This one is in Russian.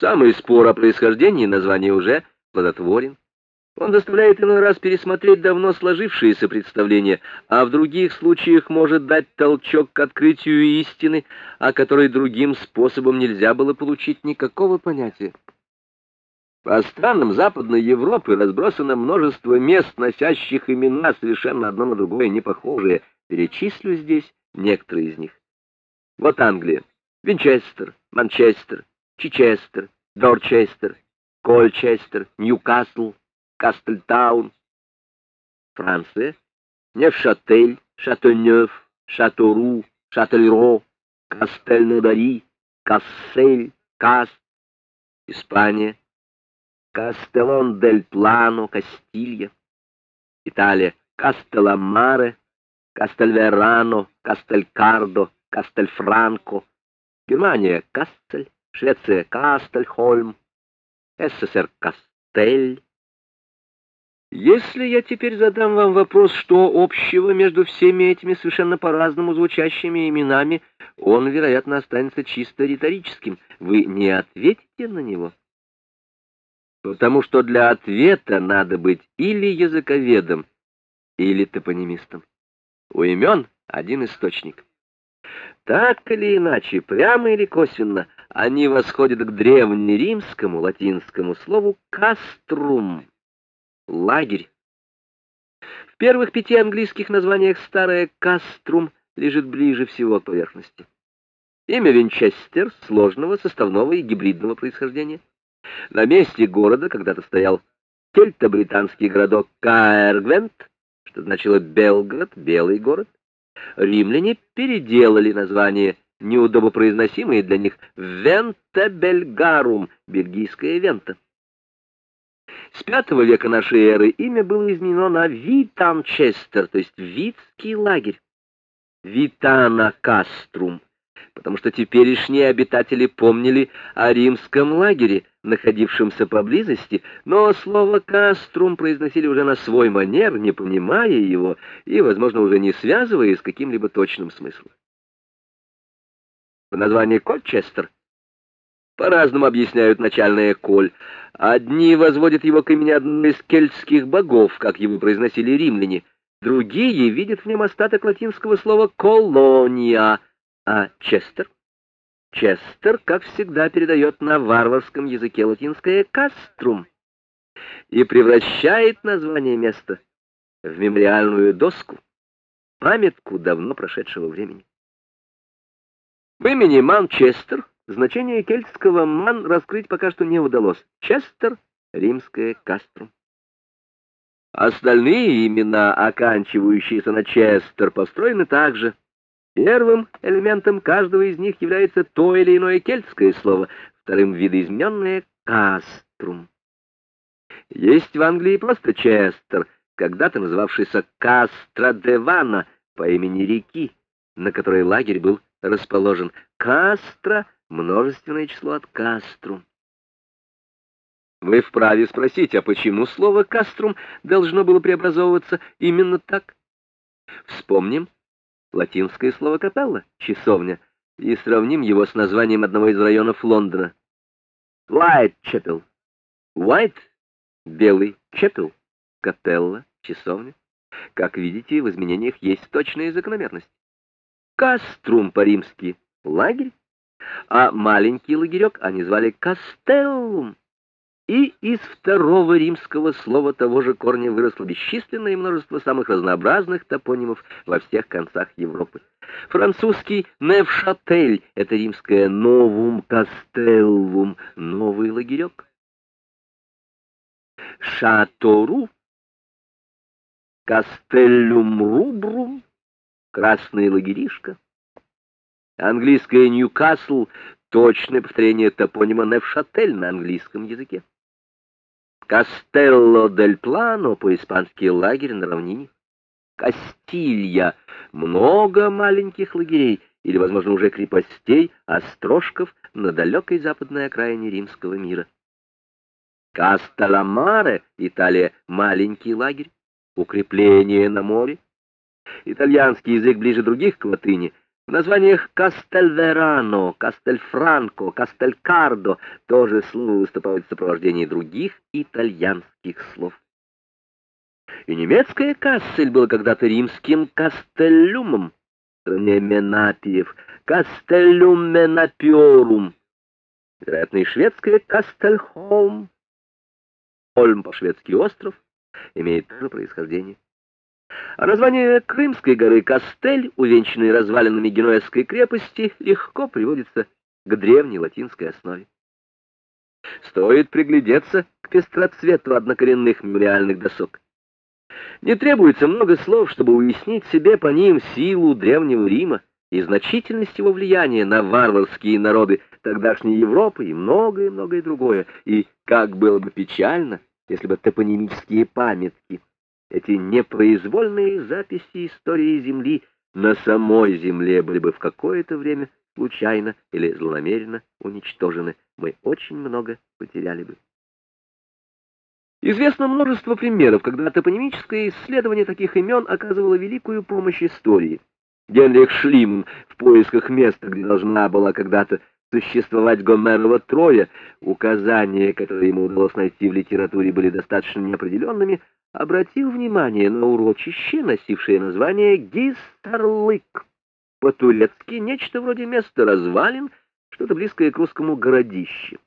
Самый спор о происхождении названия уже плодотворен. Он заставляет иной раз пересмотреть давно сложившиеся представления, а в других случаях может дать толчок к открытию истины, о которой другим способом нельзя было получить никакого понятия. По странам Западной Европы разбросано множество мест, носящих имена, совершенно одно на другое не похожие. Перечислю здесь некоторые из них. Вот Англия. Винчестер, Манчестер, Чичестер, Дорчестер, Кольчестер, Ньюкасл, Кастельтаун. Франция. Невшатель, Шатенёв, Шатору, Шательро, Кастельнодари, Кассель, Каст. Испания. Кастелон дель Плано, Кастилья. Италия. Кастелламаре, Кастельверано, Кастелькардо, Кастельфранко. Германия — Кастель, Швеция — Кастельхольм, СССР — Кастель. Если я теперь задам вам вопрос, что общего между всеми этими совершенно по-разному звучащими именами, он, вероятно, останется чисто риторическим. Вы не ответите на него? Потому что для ответа надо быть или языковедом, или топонимистом. У имен один источник. Так или иначе, прямо или косвенно, они восходят к древнеримскому латинскому слову «каструм» — лагерь. В первых пяти английских названиях старое «каструм» лежит ближе всего к поверхности. Имя Винчестер сложного, составного и гибридного происхождения. На месте города когда-то стоял кельто-британский городок Каэргвент, что значило «Белград», «белый город». Римляне переделали название, неудобопроизносимое для них, «Вента Бельгарум», бельгийская Вента. С V века нашей эры имя было изменено на Витанчестер, то есть Витский лагерь. Витана Каструм потому что теперешние обитатели помнили о римском лагере, находившемся поблизости, но слово «каструм» произносили уже на свой манер, не понимая его и, возможно, уже не связывая с каким-либо точным смыслом. В названии Кольчестер по-разному объясняют начальное «коль». Одни возводят его к имени одного из кельтских богов, как его произносили римляне, другие видят в нем остаток латинского слова «колония», а Честер? Честер, как всегда, передает на варварском языке латинское «каструм» и превращает название места в мемориальную доску, памятку давно прошедшего времени. В имени Манчестер значение кельтского «ман» раскрыть пока что не удалось. Честер — римское «каструм». Остальные имена, оканчивающиеся на Честер, построены также Первым элементом каждого из них является то или иное кельтское слово, вторым — видоизмененное «каструм». Есть в Англии просто Честер, когда-то называвшийся Кастра-де-Вана по имени реки, на которой лагерь был расположен. Кастра — множественное число от Каструм. Вы вправе спросить, а почему слово «каструм» должно было преобразовываться именно так? Вспомним латинское слово «капелла» — часовня, и сравним его с названием одного из районов Лондона. Уайт-Чепел. Уайт — белый, Чепел — капелла, часовня. Как видите, в изменениях есть точная закономерность. Каструм по-римски — лагерь, а маленький лагерек они звали Кастеллум. И из второго римского слова того же корня выросло бесчисленное множество самых разнообразных топонимов во всех концах Европы. Французский «Невшатель» — это римское «Новум Кастеллум» — новый лагерек. Шатору, Кастеллум Рубрум, красный лагеришка. Английское Ньюкасл — точное повторение топонима Невшатель на английском языке. Кастелло дель Плано, по-испански лагерь на равнине. Кастилья, много маленьких лагерей, или, возможно, уже крепостей, острожков на далекой западной окраине римского мира. Касталамаре, Италия, маленький лагерь, укрепление на море. Итальянский язык ближе других к латыни. В названиях Кастельверано, Кастельфранко, Кастелькардо тоже слова выступают в сопровождении других итальянских слов. И немецкое «кассель» было когда-то римским «кастеллюмом», стране Менапиев, «кастеллюм менапиорум», вероятно, и шведское «кастельхолм», «Ольм» по-шведски «остров», имеет тоже происхождение. А название Крымской горы Кастель, увенчанной развалинами Генуэзской крепости, легко приводится к древней латинской основе. Стоит приглядеться к пестроцвету однокоренных мемориальных досок. Не требуется много слов, чтобы уяснить себе по ним силу древнего Рима и значительность его влияния на варварские народы тогдашней Европы и многое-многое другое. И как было бы печально, если бы топонимические памятки эти непроизвольные записи истории Земли на самой Земле были бы в какое-то время случайно или злонамеренно уничтожены, мы очень много потеряли бы. Известно множество примеров, когда топонимическое исследование таких имен оказывало великую помощь истории. Генрих Шлим в поисках места, где должна была когда-то существовать Гомерова Троя, указания, которые ему удалось найти в литературе, были достаточно неопределенными, обратил внимание на урочище, носившее название Гистарлык. По-турецки нечто вроде места развалин, что-то близкое к русскому городище.